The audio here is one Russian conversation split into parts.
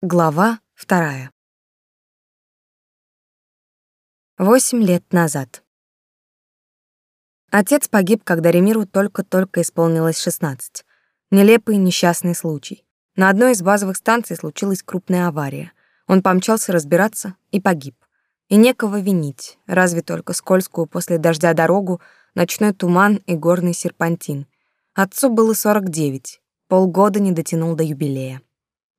Глава вторая. Восемь лет назад. Отец погиб, когда Ремиру только-только исполнилось 16. Нелепый несчастный случай. На одной из базовых станций случилась крупная авария. Он помчался разбираться и погиб. И некого винить, разве только скользкую после дождя дорогу, ночной туман и горный серпантин. Отцу было 49, полгода не дотянул до юбилея.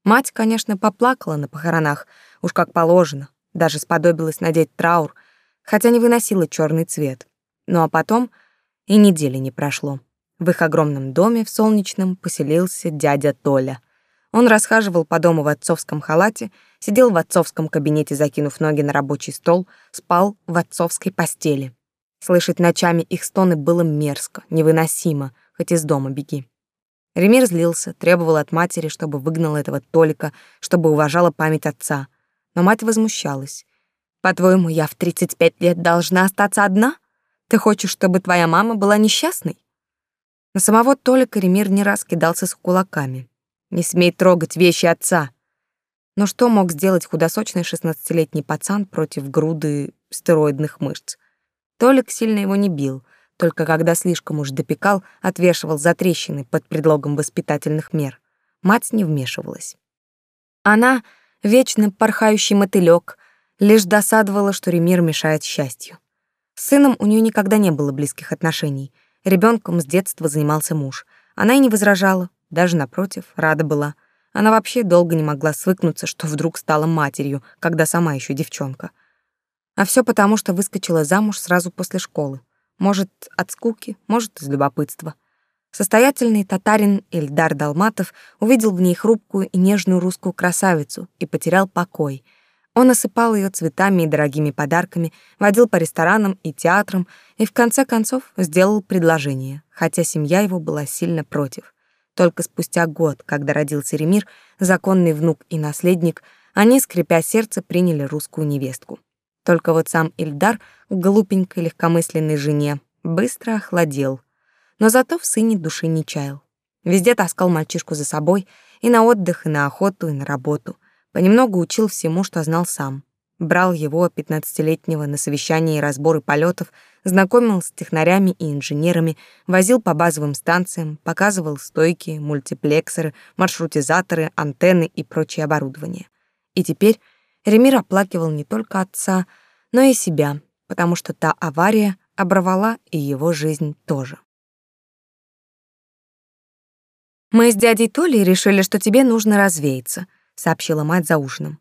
Мать, конечно, поплакала на похоронах, уж как положено, даже сподобилась надеть траур, хотя не выносила черный цвет. Ну а потом и недели не прошло. В их огромном доме в Солнечном поселился дядя Толя. Он расхаживал по дому в отцовском халате, сидел в отцовском кабинете, закинув ноги на рабочий стол, спал в отцовской постели. Слышать ночами их стоны было мерзко, невыносимо, хоть из дома беги. Ремир злился, требовал от матери, чтобы выгнал этого Толика, чтобы уважала память отца. Но мать возмущалась. «По-твоему, я в 35 лет должна остаться одна? Ты хочешь, чтобы твоя мама была несчастной?» На самого Толика Ремир не раз кидался с кулаками. «Не смей трогать вещи отца!» Но что мог сделать худосочный 16-летний пацан против груды стероидных мышц? Толик сильно его не бил — только когда слишком уж допекал, отвешивал за трещины под предлогом воспитательных мер. Мать не вмешивалась. Она, вечно порхающий мотылёк, лишь досадовала, что Ремир мешает счастью. С сыном у нее никогда не было близких отношений. Ребенком с детства занимался муж. Она и не возражала, даже напротив, рада была. Она вообще долго не могла свыкнуться, что вдруг стала матерью, когда сама еще девчонка. А все потому, что выскочила замуж сразу после школы может, от скуки, может, из любопытства. Состоятельный татарин Эльдар Далматов увидел в ней хрупкую и нежную русскую красавицу и потерял покой. Он осыпал ее цветами и дорогими подарками, водил по ресторанам и театрам и, в конце концов, сделал предложение, хотя семья его была сильно против. Только спустя год, когда родился Ремир, законный внук и наследник, они, скрипя сердце, приняли русскую невестку. Только вот сам Ильдар глупенькой легкомысленной жене быстро охладел. Но зато в сыне души не чаял. Везде таскал мальчишку за собой и на отдых, и на охоту, и на работу. Понемногу учил всему, что знал сам. Брал его, 15-летнего, на совещания и разборы полетов, знакомил с технарями и инженерами, возил по базовым станциям, показывал стойки, мультиплексоры, маршрутизаторы, антенны и прочее оборудование. И теперь Ремир оплакивал не только отца, но и себя, потому что та авария оборвала и его жизнь тоже. «Мы с дядей Толей решили, что тебе нужно развеяться», — сообщила мать за ужином.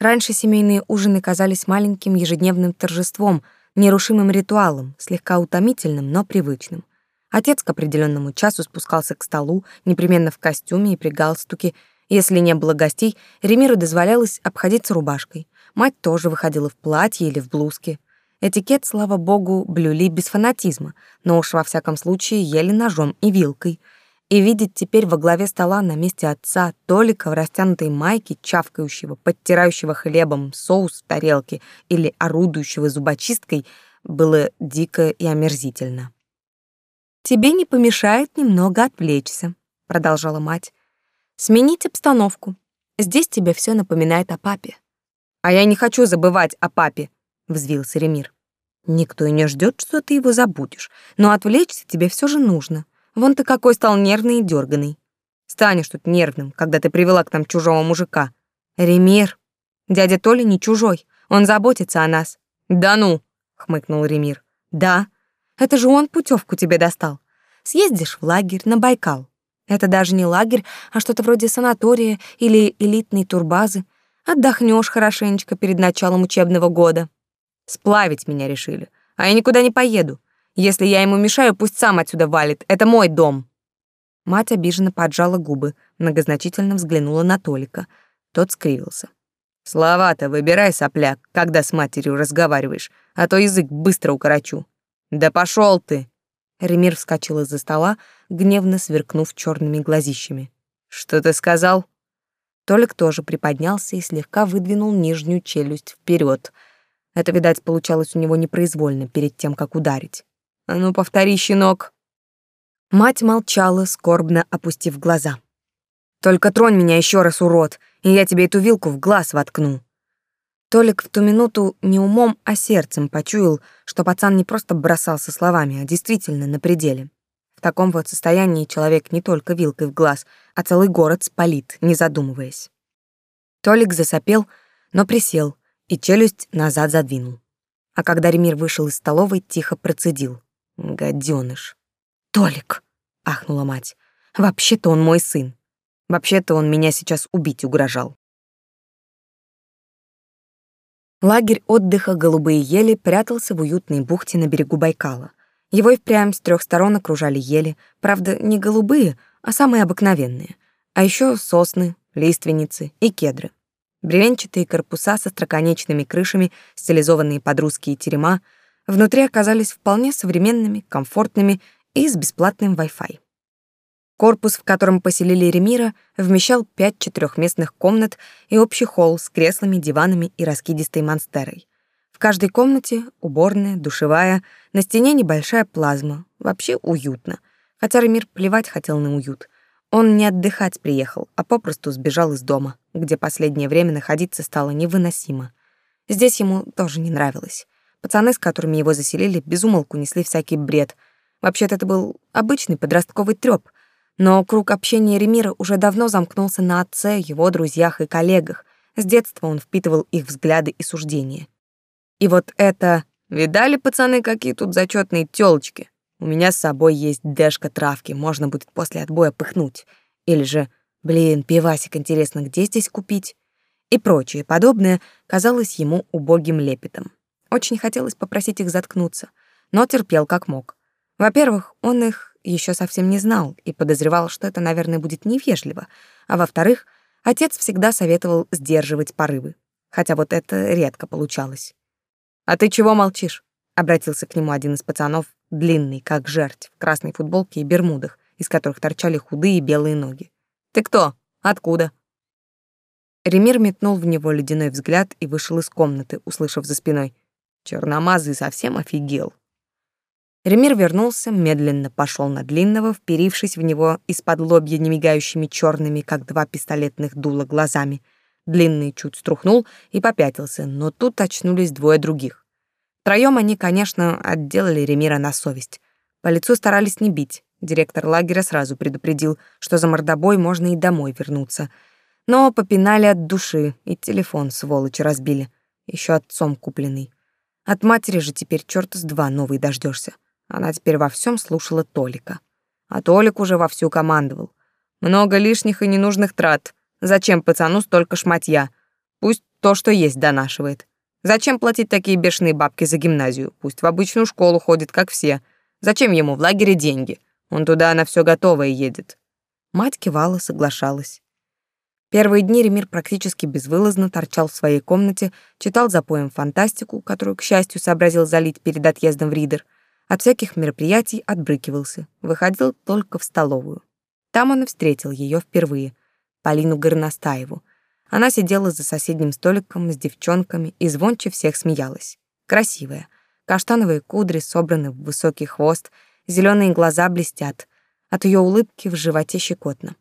Раньше семейные ужины казались маленьким ежедневным торжеством, нерушимым ритуалом, слегка утомительным, но привычным. Отец к определенному часу спускался к столу, непременно в костюме и при галстуке. Если не было гостей, Ремиру дозволялось обходиться рубашкой. Мать тоже выходила в платье или в блузке. Этикет, слава богу, блюли без фанатизма, но уж во всяком случае ели ножом и вилкой. И видеть теперь во главе стола на месте отца Толика в растянутой майке, чавкающего, подтирающего хлебом соус в тарелке или орудующего зубочисткой, было дико и омерзительно. «Тебе не помешает немного отвлечься», — продолжала мать. «Сменить обстановку. Здесь тебе все напоминает о папе. А я не хочу забывать о папе», — взвился Ремир. «Никто и не ждет, что ты его забудешь, но отвлечься тебе все же нужно. Вон ты какой стал нервный и дерганый. Станешь тут нервным, когда ты привела к нам чужого мужика. Ремир, дядя Толя не чужой, он заботится о нас». «Да ну!» — хмыкнул Ремир. «Да, это же он путевку тебе достал. Съездишь в лагерь на Байкал. Это даже не лагерь, а что-то вроде санатория или элитной турбазы. Отдохнешь хорошенечко перед началом учебного года. Сплавить меня решили. А я никуда не поеду. Если я ему мешаю, пусть сам отсюда валит. Это мой дом. Мать обиженно поджала губы, многозначительно взглянула на Толика. Тот скривился. «Слова-то выбирай, сопляк, когда с матерью разговариваешь, а то язык быстро укорочу». «Да пошел ты!» Ремир вскочил из-за стола, гневно сверкнув черными глазищами. «Что ты сказал?» Толик тоже приподнялся и слегка выдвинул нижнюю челюсть вперед. Это, видать, получалось у него непроизвольно перед тем, как ударить. «А ну, повтори, щенок!» Мать молчала, скорбно опустив глаза. «Только тронь меня еще раз, урод, и я тебе эту вилку в глаз воткну!» Толик в ту минуту не умом, а сердцем почуял, что пацан не просто бросался словами, а действительно на пределе таком вот состоянии человек не только вилкой в глаз, а целый город спалит, не задумываясь. Толик засопел, но присел и челюсть назад задвинул. А когда Ремир вышел из столовой, тихо процедил. «Гадёныш!» «Толик!» — ахнула мать. «Вообще-то он мой сын. Вообще-то он меня сейчас убить угрожал». Лагерь отдыха «Голубые ели» прятался в уютной бухте на берегу Байкала — его и впрямь с трех сторон окружали ели, правда, не голубые, а самые обыкновенные, а еще сосны, лиственницы и кедры. Бревенчатые корпуса со строконечными крышами, стилизованные под русские терема, внутри оказались вполне современными, комфортными и с бесплатным Wi-Fi. Корпус, в котором поселили Ремира, вмещал пять четырехместных комнат и общий холл с креслами, диванами и раскидистой монстерой. В каждой комнате уборная, душевая, на стене небольшая плазма. Вообще уютно. Хотя Ремир плевать хотел на уют. Он не отдыхать приехал, а попросту сбежал из дома, где последнее время находиться стало невыносимо. Здесь ему тоже не нравилось. Пацаны, с которыми его заселили, безумолку несли всякий бред. Вообще-то это был обычный подростковый трёп, но круг общения Ремира уже давно замкнулся на отце, его друзьях и коллегах. С детства он впитывал их взгляды и суждения. И вот это... Видали, пацаны, какие тут зачетные тёлочки? У меня с собой есть дэшка травки, можно будет после отбоя пыхнуть. Или же, блин, пивасик, интересно, где здесь купить? И прочее подобное казалось ему убогим лепетом. Очень хотелось попросить их заткнуться, но терпел как мог. Во-первых, он их еще совсем не знал и подозревал, что это, наверное, будет невежливо, а во-вторых, отец всегда советовал сдерживать порывы, хотя вот это редко получалось. «А ты чего молчишь?» — обратился к нему один из пацанов, длинный, как жертв, в красной футболке и бермудах, из которых торчали худые белые ноги. «Ты кто? Откуда?» Ремир метнул в него ледяной взгляд и вышел из комнаты, услышав за спиной. «Черномазый совсем офигел». Ремир вернулся, медленно пошел на длинного, вперившись в него из-под лобья немигающими черными, как два пистолетных дула, глазами — Длинный чуть струхнул и попятился, но тут очнулись двое других. Втроем они, конечно, отделали Ремира на совесть. По лицу старались не бить. Директор лагеря сразу предупредил, что за мордобой можно и домой вернуться. Но попинали от души, и телефон, сволочи, разбили. Еще отцом купленный. От матери же теперь черт с два новый дождешься. Она теперь во всем слушала Толика. А Толик уже вовсю командовал. «Много лишних и ненужных трат. Зачем пацану столько шматья? Пусть то, что есть, донашивает. Зачем платить такие бешеные бабки за гимназию? Пусть в обычную школу ходит, как все. Зачем ему в лагере деньги? Он туда на все готовое едет». Мать кивала, соглашалась. Первые дни Ремир практически безвылазно торчал в своей комнате, читал за поем фантастику, которую, к счастью, сообразил залить перед отъездом в Ридер. От всяких мероприятий отбрыкивался, выходил только в столовую. Там он и встретил ее впервые — Полину Горностаеву. Она сидела за соседним столиком с девчонками и звонче всех смеялась. Красивая. Каштановые кудри собраны в высокий хвост, зеленые глаза блестят. От ее улыбки в животе щекотно.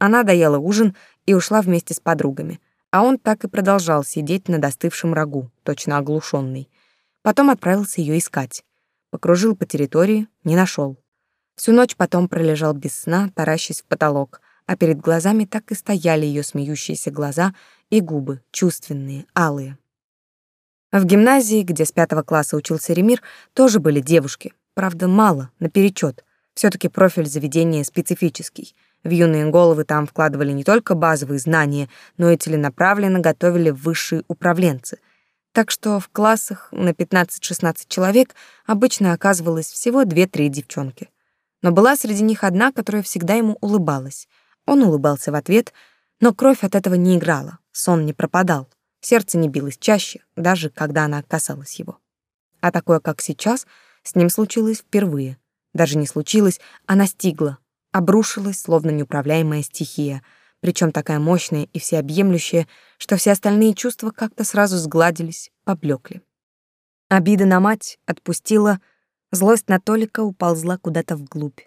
Она доела ужин и ушла вместе с подругами, а он так и продолжал сидеть на достывшем рагу, точно оглушенный. Потом отправился ее искать. Покружил по территории, не нашел. Всю ночь потом пролежал без сна, таращась в потолок а перед глазами так и стояли ее смеющиеся глаза и губы, чувственные, алые. В гимназии, где с пятого класса учился Ремир, тоже были девушки, правда, мало, наперечет. все таки профиль заведения специфический. В юные головы там вкладывали не только базовые знания, но и целенаправленно готовили высшие управленцы — так что в классах на 15-16 человек обычно оказывалось всего 2-3 девчонки. Но была среди них одна, которая всегда ему улыбалась — он улыбался в ответ, но кровь от этого не играла, сон не пропадал, сердце не билось чаще, даже когда она касалась его. А такое, как сейчас, с ним случилось впервые. Даже не случилось, а настигло, обрушилась, словно неуправляемая стихия, причем такая мощная и всеобъемлющая, что все остальные чувства как-то сразу сгладились, поблекли. Обида на мать отпустила, злость на Толика уползла куда-то вглубь,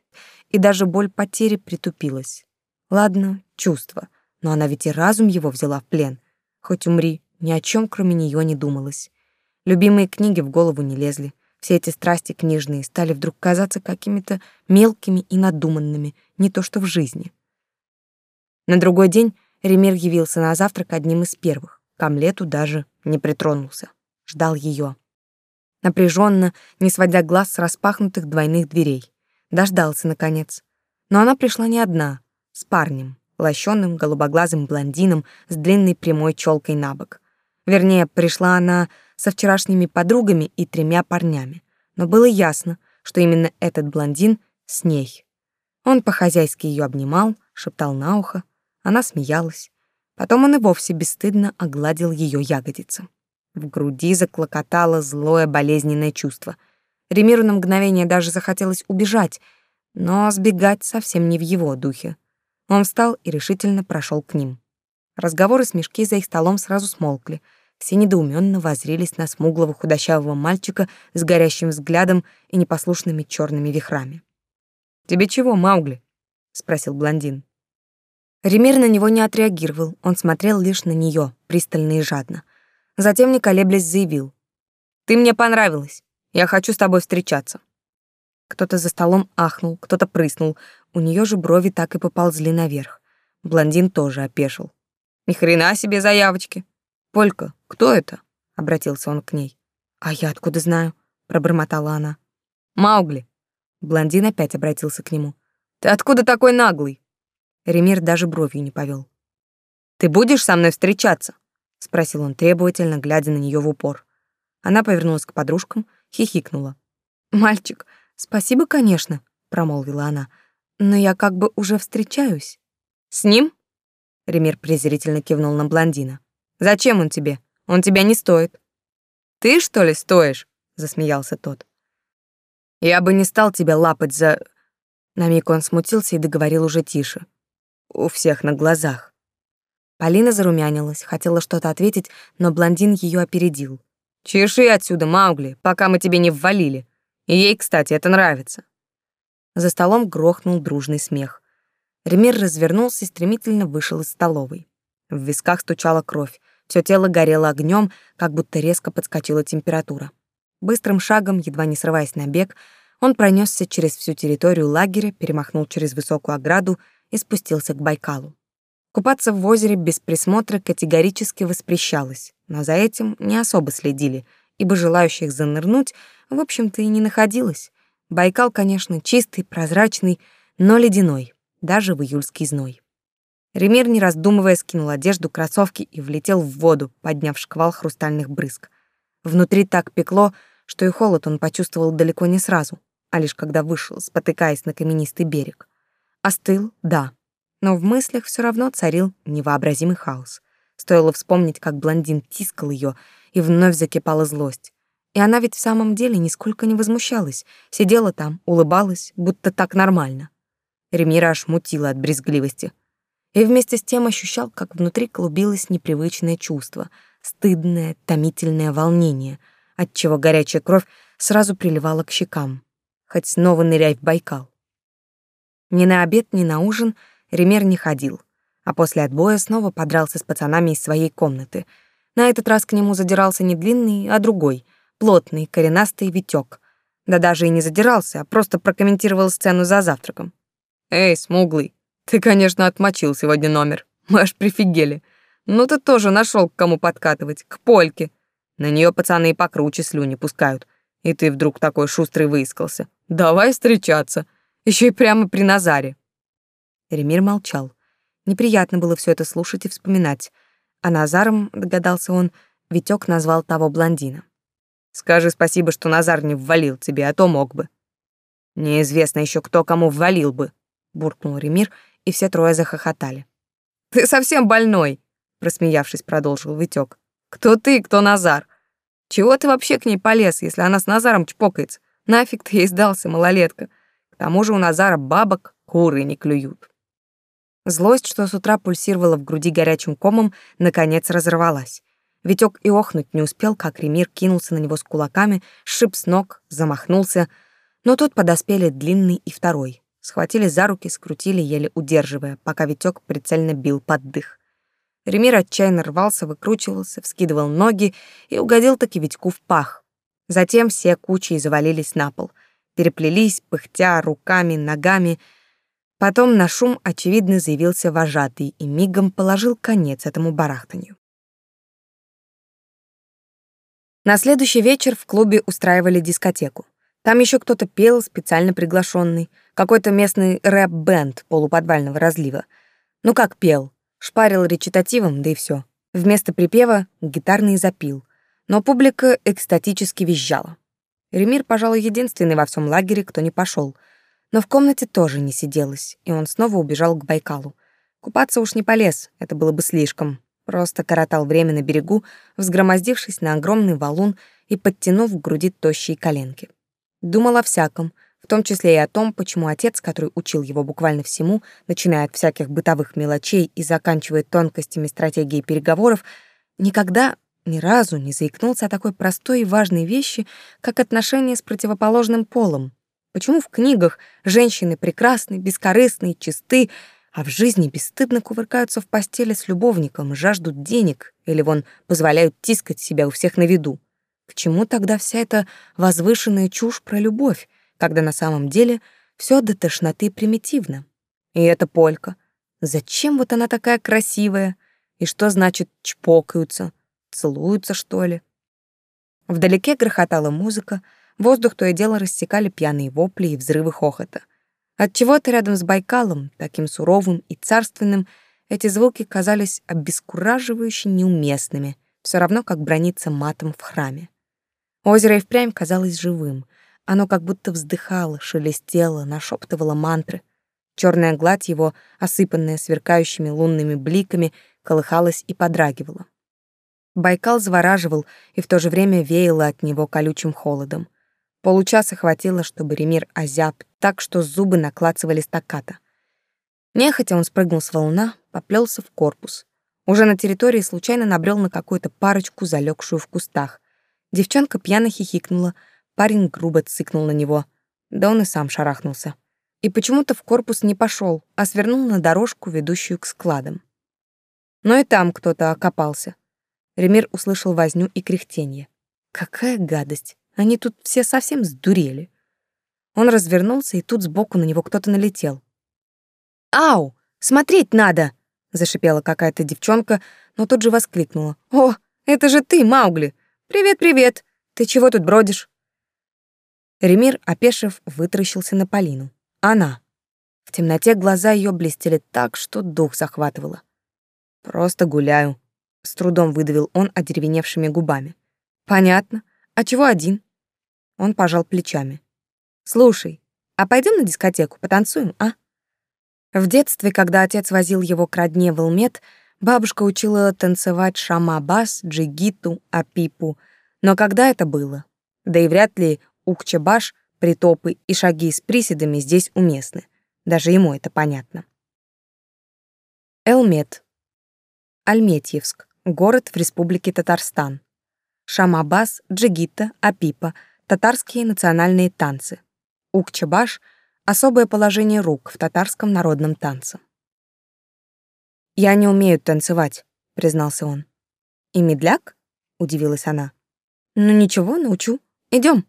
и даже боль потери притупилась. Ладно, чувство, но она ведь и разум его взяла в плен. Хоть умри, ни о чем кроме нее не думалось. Любимые книги в голову не лезли. Все эти страсти книжные стали вдруг казаться какими-то мелкими и надуманными, не то что в жизни. На другой день Ремир явился на завтрак одним из первых. К омлету даже не притронулся. Ждал ее. Напряженно, не сводя глаз с распахнутых двойных дверей. Дождался, наконец. Но она пришла не одна — с парнем, лощеным, голубоглазым блондином с длинной прямой челкой на бок. Вернее, пришла она со вчерашними подругами и тремя парнями. Но было ясно, что именно этот блондин с ней. Он по-хозяйски ее обнимал, шептал на ухо. Она смеялась. Потом он и вовсе бесстыдно огладил ее ягодицы. В груди заклокотало злое болезненное чувство. Ремиру на мгновение даже захотелось убежать, но сбегать совсем не в его духе. Он встал и решительно прошел к ним. Разговоры с мешки за их столом сразу смолкли. Все недоуменно возрились на смуглого худощавого мальчика с горящим взглядом и непослушными черными вихрами. «Тебе чего, Маугли?» — спросил блондин. Ремир на него не отреагировал, он смотрел лишь на нее, пристально и жадно. Затем, не колеблясь, заявил. «Ты мне понравилась. Я хочу с тобой встречаться». Кто-то за столом ахнул, кто-то прыснул, у нее же брови так и поползли наверх. Блондин тоже опешил. «Ни хрена себе заявочки!» «Полька, кто это?» — обратился он к ней. «А я откуда знаю?» — пробормотала она. «Маугли!» Блондин опять обратился к нему. «Ты откуда такой наглый?» Ремир даже бровью не повел. «Ты будешь со мной встречаться?» — спросил он требовательно, глядя на нее в упор. Она повернулась к подружкам, хихикнула. «Мальчик, спасибо, конечно», — промолвила она, — но я как бы уже встречаюсь». «С ним?» Ремир презрительно кивнул на блондина. «Зачем он тебе? Он тебя не стоит». «Ты, что ли, стоишь?» — засмеялся тот. «Я бы не стал тебя лапать за...» На миг он смутился и договорил уже тише. «У всех на глазах». Полина зарумянилась, хотела что-то ответить, но блондин ее опередил. «Чеши отсюда, Маугли, пока мы тебе не ввалили. И ей, кстати, это нравится». За столом грохнул дружный смех. Ремир развернулся и стремительно вышел из столовой. В висках стучала кровь, все тело горело огнем, как будто резко подскочила температура. Быстрым шагом, едва не срываясь на бег, он пронесся через всю территорию лагеря, перемахнул через высокую ограду и спустился к Байкалу. Купаться в озере без присмотра категорически воспрещалось, но за этим не особо следили, ибо желающих занырнуть, в общем-то, и не находилось. Байкал, конечно, чистый, прозрачный, но ледяной, даже в июльский зной. Ремер не раздумывая, скинул одежду, кроссовки и влетел в воду, подняв шквал хрустальных брызг. Внутри так пекло, что и холод он почувствовал далеко не сразу, а лишь когда вышел, спотыкаясь на каменистый берег. Остыл, да, но в мыслях все равно царил невообразимый хаос. Стоило вспомнить, как блондин тискал ее, и вновь закипала злость. И она ведь в самом деле нисколько не возмущалась, сидела там, улыбалась, будто так нормально. Ремира аж мутила от брезгливости. И вместе с тем ощущал, как внутри клубилось непривычное чувство, стыдное, томительное волнение, отчего горячая кровь сразу приливала к щекам. Хоть снова ныряй в Байкал. Ни на обед, ни на ужин Ремир не ходил, а после отбоя снова подрался с пацанами из своей комнаты. На этот раз к нему задирался не длинный, а другой — плотный, коренастый Витёк. Да даже и не задирался, а просто прокомментировал сцену за завтраком. «Эй, смуглый, ты, конечно, отмочил сегодня номер. Мы аж прифигели. Но ты тоже нашел к кому подкатывать, к Польке. На нее пацаны и покруче слюни пускают. И ты вдруг такой шустрый выискался. Давай встречаться. Еще и прямо при Назаре». Ремир молчал. Неприятно было все это слушать и вспоминать. А Назаром, догадался он, Витёк назвал того блондина. Скажи спасибо, что Назар не ввалил тебе, а то мог бы. Неизвестно еще, кто кому ввалил бы, буркнул Ремир, и все трое захохотали. Ты совсем больной, просмеявшись, продолжил Витек. Кто ты, кто Назар? Чего ты вообще к ней полез, если она с Назаром чпокается? Нафиг ты ей сдался, малолетка. К тому же у Назара бабок куры не клюют. Злость, что с утра пульсировала в груди горячим комом, наконец разорвалась. Витек и охнуть не успел, как Ремир кинулся на него с кулаками, шип с ног, замахнулся, но тут подоспели длинный и второй. Схватили за руки, скрутили, еле удерживая, пока Витек прицельно бил под дых. Ремир отчаянно рвался, выкручивался, вскидывал ноги и угодил таки Витьку в пах. Затем все кучи завалились на пол, переплелись, пыхтя руками, ногами. Потом на шум, очевидно, заявился вожатый и мигом положил конец этому барахтанью. На следующий вечер в клубе устраивали дискотеку. Там еще кто-то пел, специально приглашенный, какой-то местный рэп-бенд полуподвального разлива. Ну как пел? Шпарил речитативом, да и все. Вместо припева — гитарный запил. Но публика экстатически визжала. Ремир, пожалуй, единственный во всем лагере, кто не пошел. Но в комнате тоже не сиделось, и он снова убежал к Байкалу. Купаться уж не полез, это было бы слишком, просто коротал время на берегу, взгромоздившись на огромный валун и подтянув к груди тощие коленки. Думал о всяком, в том числе и о том, почему отец, который учил его буквально всему, начиная от всяких бытовых мелочей и заканчивая тонкостями стратегии переговоров, никогда ни разу не заикнулся о такой простой и важной вещи, как отношения с противоположным полом. Почему в книгах женщины прекрасны, бескорыстны, чисты, а в жизни бесстыдно кувыркаются в постели с любовником, жаждут денег, или вон позволяют тискать себя у всех на виду. К чему тогда вся эта возвышенная чушь про любовь, когда на самом деле все до тошноты примитивно? И эта полька. Зачем вот она такая красивая? И что значит чпокаются? Целуются, что ли? Вдалеке грохотала музыка, воздух то и дело рассекали пьяные вопли и взрывы хохота — Отчего-то рядом с Байкалом, таким суровым и царственным, эти звуки казались обескураживающе неуместными, все равно как брониться матом в храме. Озеро и впрямь казалось живым. Оно как будто вздыхало, шелестело, нашептывало мантры. Черная гладь его, осыпанная сверкающими лунными бликами, колыхалась и подрагивала. Байкал завораживал и в то же время веяло от него колючим холодом. Получаса хватило, чтобы Ремир озяб так, что зубы наклацывали стакката. Нехотя он спрыгнул с волна, поплелся в корпус. Уже на территории случайно набрел на какую-то парочку, залегшую в кустах. Девчонка пьяно хихикнула, парень грубо цыкнул на него. Да он и сам шарахнулся. И почему-то в корпус не пошел, а свернул на дорожку, ведущую к складам. Но и там кто-то окопался. Ремир услышал возню и кряхтенье. Какая гадость! Они тут все совсем сдурели. Он развернулся, и тут сбоку на него кто-то налетел. «Ау! Смотреть надо!» — зашипела какая-то девчонка, но тут же воскликнула. «О, это же ты, Маугли! Привет-привет! Ты чего тут бродишь?» Ремир, опешив, вытаращился на Полину. Она. В темноте глаза ее блестели так, что дух захватывало. «Просто гуляю», — с трудом выдавил он одеревеневшими губами. «Понятно. А чего один?» Он пожал плечами. «Слушай, а пойдем на дискотеку, потанцуем, а?» В детстве, когда отец возил его к родне в Илмет, бабушка учила танцевать шамабас, джигиту, апипу. Но когда это было? Да и вряд ли укчебаш, притопы и шаги с приседами здесь уместны. Даже ему это понятно. Элмет. Альметьевск. Город в республике Татарстан. Шамабас, джигита, апипа — татарские национальные танцы. Укчебаш — особое положение рук в татарском народном танце. «Я не умею танцевать», — признался он. «И медляк?» — удивилась она. «Ну ничего, научу. Идем.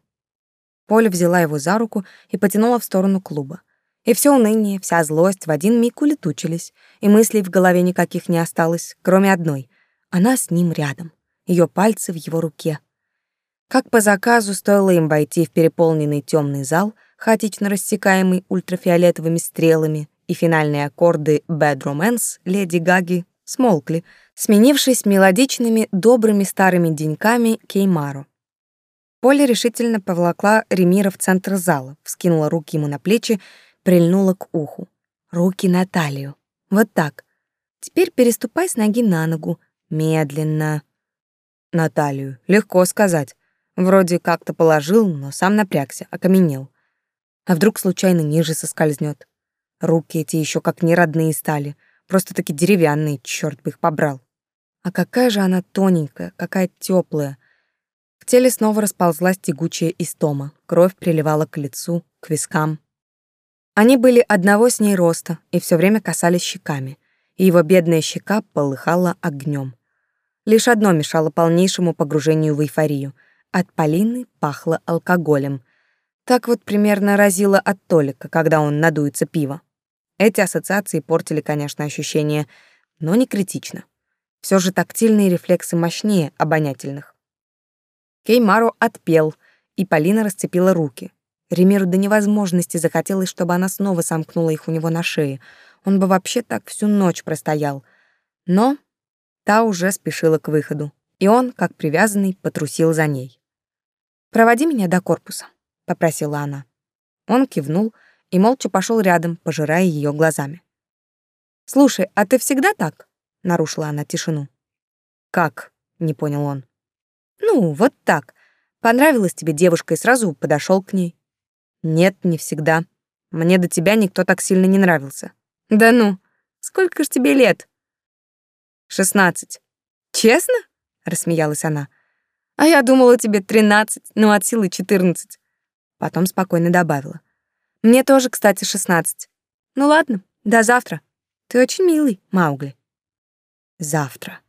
Поля взяла его за руку и потянула в сторону клуба. И все уныние, вся злость в один миг улетучились, и мыслей в голове никаких не осталось, кроме одной. Она с ним рядом, ее пальцы в его руке — как по заказу стоило им войти в переполненный темный зал, хаотично рассекаемый ультрафиолетовыми стрелами, и финальные аккорды «Bad Romance» Леди Гаги смолкли, сменившись мелодичными добрыми старыми деньками Кеймару. Поля решительно повлакла Ремира в центр зала, вскинула руки ему на плечи, прильнула к уху. Руки на талию. Вот так. Теперь переступай с ноги на ногу. Медленно. Наталию. Легко сказать. Вроде как-то положил, но сам напрягся, окаменел. А вдруг случайно ниже соскользнет. Руки эти еще как неродные стали, просто таки деревянные, черт бы их побрал. А какая же она тоненькая, какая теплая. В теле снова расползлась тягучая истома, кровь приливала к лицу, к вискам. Они были одного с ней роста и все время касались щеками, и его бедная щека полыхала огнем. Лишь одно мешало полнейшему погружению в эйфорию — от Полины пахло алкоголем. Так вот примерно разило от Толика, когда он надуется пиво. Эти ассоциации портили, конечно, ощущение, но не критично. Все же тактильные рефлексы мощнее обонятельных. Кеймару отпел, и Полина расцепила руки. Ремиру до невозможности захотелось, чтобы она снова сомкнула их у него на шее. Он бы вообще так всю ночь простоял. Но та уже спешила к выходу, и он, как привязанный, потрусил за ней. «Проводи меня до корпуса», — попросила она. Он кивнул и молча пошел рядом, пожирая ее глазами. «Слушай, а ты всегда так?» — нарушила она тишину. «Как?» — не понял он. «Ну, вот так. Понравилась тебе девушка и сразу подошел к ней». «Нет, не всегда. Мне до тебя никто так сильно не нравился». «Да ну, сколько ж тебе лет?» «Шестнадцать». «Честно?» — рассмеялась она. «А я думала, тебе 13, но ну, от силы 14». Потом спокойно добавила. «Мне тоже, кстати, 16. Ну ладно, до завтра. Ты очень милый, Маугли». «Завтра».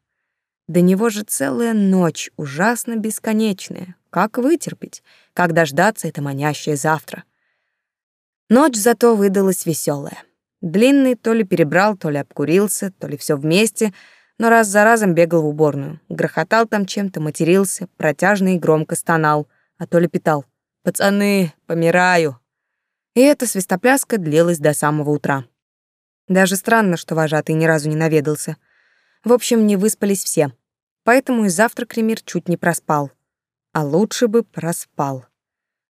До него же целая ночь, ужасно бесконечная. Как вытерпеть? Как дождаться это манящее завтра? Ночь зато выдалась веселая. Длинный то ли перебрал, то ли обкурился, то ли все вместе — но раз за разом бегал в уборную, грохотал там чем-то, матерился, протяжно и громко стонал, а то ли лепетал. «Пацаны, помираю!» И эта свистопляска длилась до самого утра. Даже странно, что вожатый ни разу не наведался. В общем, не выспались все. Поэтому и завтрак Ремир чуть не проспал. А лучше бы проспал.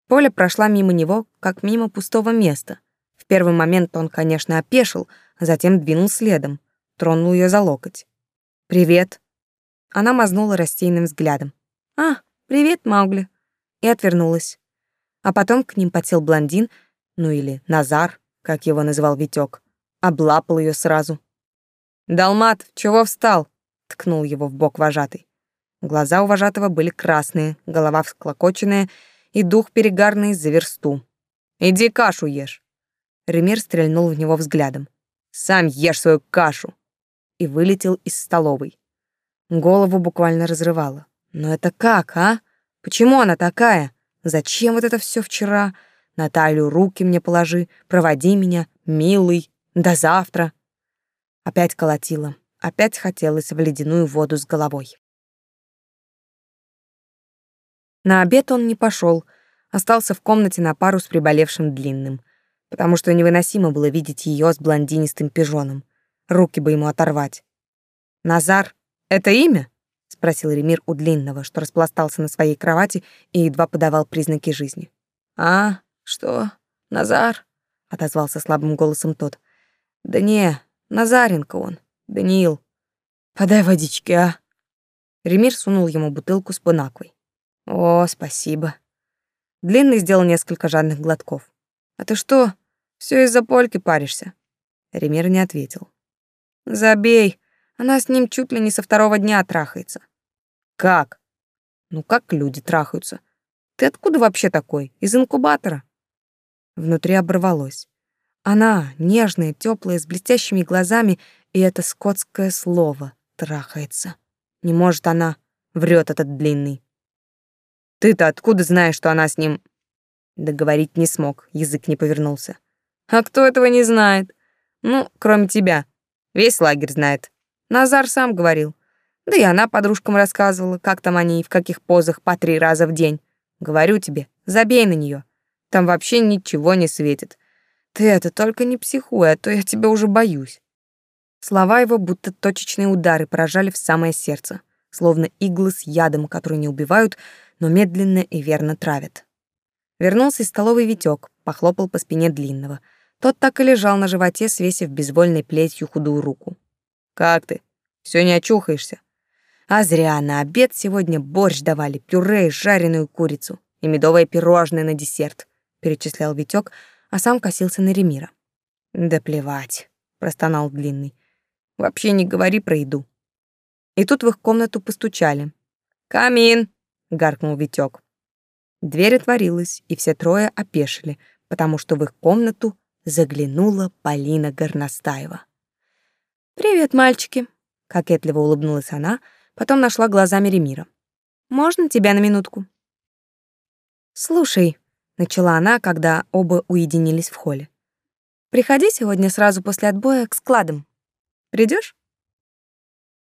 Поля прошла мимо него, как мимо пустого места. В первый момент он, конечно, опешил, а затем двинул следом, тронул ее за локоть. «Привет». Она мазнула рассеянным взглядом. «А, привет, Маугли». И отвернулась. А потом к ним подсел блондин, ну или Назар, как его называл Витёк. Облапал ее сразу. «Далмат, чего встал?» — ткнул его в бок вожатый. Глаза у вожатого были красные, голова всклокоченная и дух перегарный за версту. «Иди кашу ешь!» Ремир стрельнул в него взглядом. «Сам ешь свою кашу!» и вылетел из столовой. Голову буквально разрывало. «Но это как, а? Почему она такая? Зачем вот это все вчера? Наталью руки мне положи, проводи меня, милый, до завтра». Опять колотила, опять хотелось в ледяную воду с головой. На обед он не пошел, остался в комнате на пару с приболевшим длинным, потому что невыносимо было видеть ее с блондинистым пижоном. Руки бы ему оторвать. «Назар, это имя?» — спросил Ремир у Длинного, что распластался на своей кровати и едва подавал признаки жизни. «А, что? Назар?» — отозвался слабым голосом тот. «Да не, Назаренко он, Даниил. Подай водички, а?» Ремир сунул ему бутылку с пынакой. «О, спасибо». Длинный сделал несколько жадных глотков. «А ты что, все из-за польки паришься?» Ремир не ответил. Забей. Она с ним чуть ли не со второго дня трахается. Как? Ну как люди трахаются? Ты откуда вообще такой? Из инкубатора? Внутри оборвалось. Она, нежная, теплая, с блестящими глазами, и это скотское слово трахается. Не может она, врет этот длинный. Ты-то откуда знаешь, что она с ним Договорить не смог, язык не повернулся. А кто этого не знает? Ну, кроме тебя. Весь лагерь знает. Назар сам говорил. Да и она подружкам рассказывала, как там они и в каких позах по три раза в день. Говорю тебе, забей на нее. Там вообще ничего не светит. Ты это только не психуй, а то я тебя уже боюсь. Слова его будто точечные удары поражали в самое сердце, словно иглы с ядом, которые не убивают, но медленно и верно травят. Вернулся из столовой Витёк, похлопал по спине длинного — тот так и лежал на животе, свесив безвольной плетью худую руку. «Как ты? Все не очухаешься?» «А зря, на обед сегодня борщ давали, пюре и жареную курицу, и медовое пирожное на десерт», — перечислял Витёк, а сам косился на Ремира. «Да плевать», — простонал Длинный. «Вообще не говори про еду». И тут в их комнату постучали. «Камин!» — гаркнул Витёк. Дверь отворилась, и все трое опешили, потому что в их комнату заглянула Полина Горностаева. «Привет, мальчики!» — кокетливо улыбнулась она, потом нашла глазами Ремира. «Можно тебя на минутку?» «Слушай», — начала она, когда оба уединились в холле. «Приходи сегодня сразу после отбоя к складам. Придешь?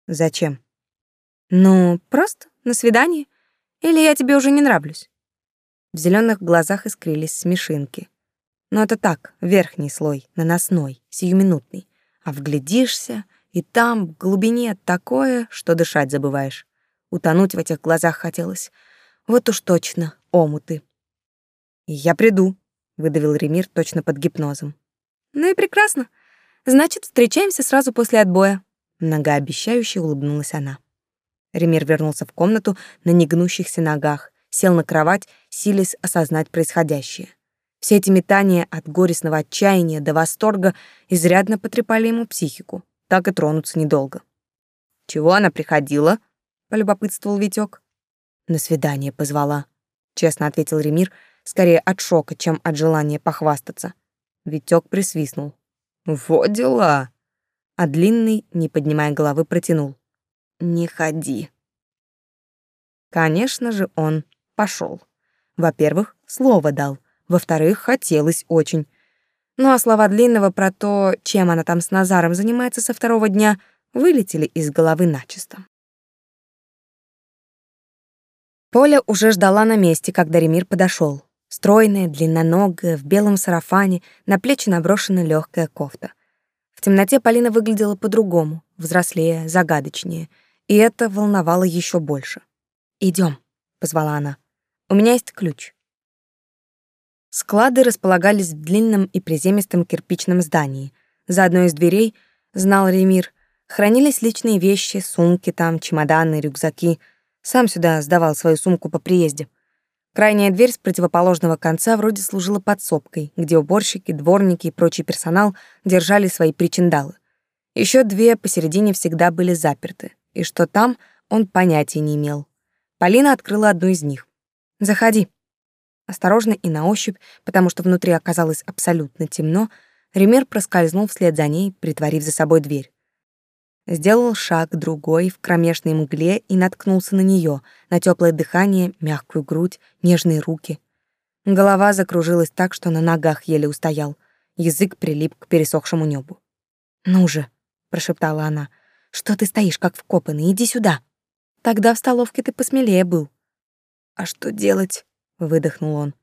«Зачем?» «Ну, просто на свидание. Или я тебе уже не нравлюсь?» В зеленых глазах искрились смешинки. Но это так, верхний слой, наносной, сиюминутный. А вглядишься, и там, в глубине, такое, что дышать забываешь. Утонуть в этих глазах хотелось. Вот уж точно, омуты. «Я приду», — выдавил Ремир точно под гипнозом. «Ну и прекрасно. Значит, встречаемся сразу после отбоя», — многообещающе улыбнулась она. Ремир вернулся в комнату на негнущихся ногах, сел на кровать, силясь осознать происходящее. Все эти метания от горестного отчаяния до восторга изрядно потрепали ему психику, так и тронуться недолго. «Чего она приходила?» — полюбопытствовал Витёк. «На свидание позвала», — честно ответил Ремир, скорее от шока, чем от желания похвастаться. Витёк присвистнул. «Во дела!» А длинный, не поднимая головы, протянул. «Не ходи». Конечно же, он пошел. Во-первых, слово дал — во-вторых, хотелось очень. Ну а слова Длинного про то, чем она там с Назаром занимается со второго дня, вылетели из головы начисто. Поля уже ждала на месте, когда Ремир подошел. Стройная, длинноногая, в белом сарафане, на плечи наброшена легкая кофта. В темноте Полина выглядела по-другому, взрослее, загадочнее, и это волновало еще больше. Идем, позвала она. «У меня есть ключ». Склады располагались в длинном и приземистом кирпичном здании. За одной из дверей, знал Ремир, хранились личные вещи, сумки там, чемоданы, рюкзаки. Сам сюда сдавал свою сумку по приезде. Крайняя дверь с противоположного конца вроде служила подсобкой, где уборщики, дворники и прочий персонал держали свои причиндалы. Еще две посередине всегда были заперты, и что там, он понятия не имел. Полина открыла одну из них. «Заходи», Осторожно и на ощупь, потому что внутри оказалось абсолютно темно, Ремер проскользнул вслед за ней, притворив за собой дверь. Сделал шаг другой в кромешной мгле и наткнулся на нее, на теплое дыхание, мягкую грудь, нежные руки. Голова закружилась так, что на ногах еле устоял. Язык прилип к пересохшему небу. «Ну же», — прошептала она, — «что ты стоишь, как вкопанный? Иди сюда». «Тогда в столовке ты посмелее был». «А что делать?» — выдохнул он.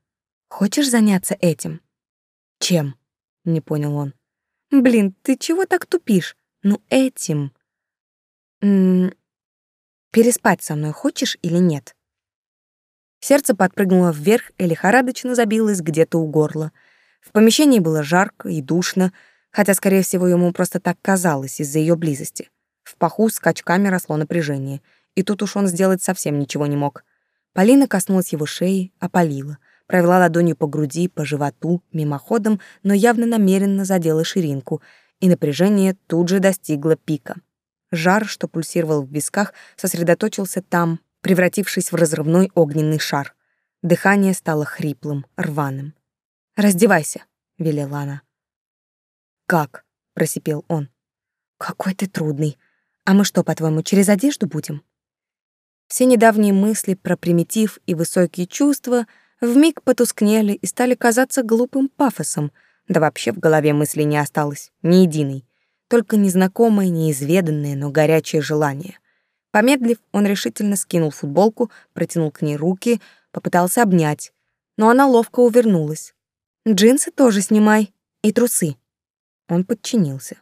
«Хочешь заняться этим?» «Чем?» — не понял он. «Блин, ты чего так тупишь? Ну, этим!» М -м «Переспать со мной хочешь или нет?» Сердце подпрыгнуло вверх и лихорадочно забилось где-то у горла. В помещении было жарко и душно, хотя, скорее всего, ему просто так казалось из-за ее близости. В паху скачками росло напряжение, и тут уж он сделать совсем ничего не мог. Полина коснулась его шеи, опалила, провела ладонью по груди, по животу, мимоходом, но явно намеренно задела ширинку, и напряжение тут же достигло пика. Жар, что пульсировал в висках, сосредоточился там, превратившись в разрывной огненный шар. Дыхание стало хриплым, рваным. «Раздевайся», — велела она. «Как?» — просипел он. «Какой ты трудный. А мы что, по-твоему, через одежду будем?» Все недавние мысли про примитив и высокие чувства вмиг потускнели и стали казаться глупым пафосом, да вообще в голове мысли не осталось, ни единой, только незнакомое, неизведанное, но горячее желание. Помедлив, он решительно скинул футболку, протянул к ней руки, попытался обнять, но она ловко увернулась. «Джинсы тоже снимай, и трусы». Он подчинился.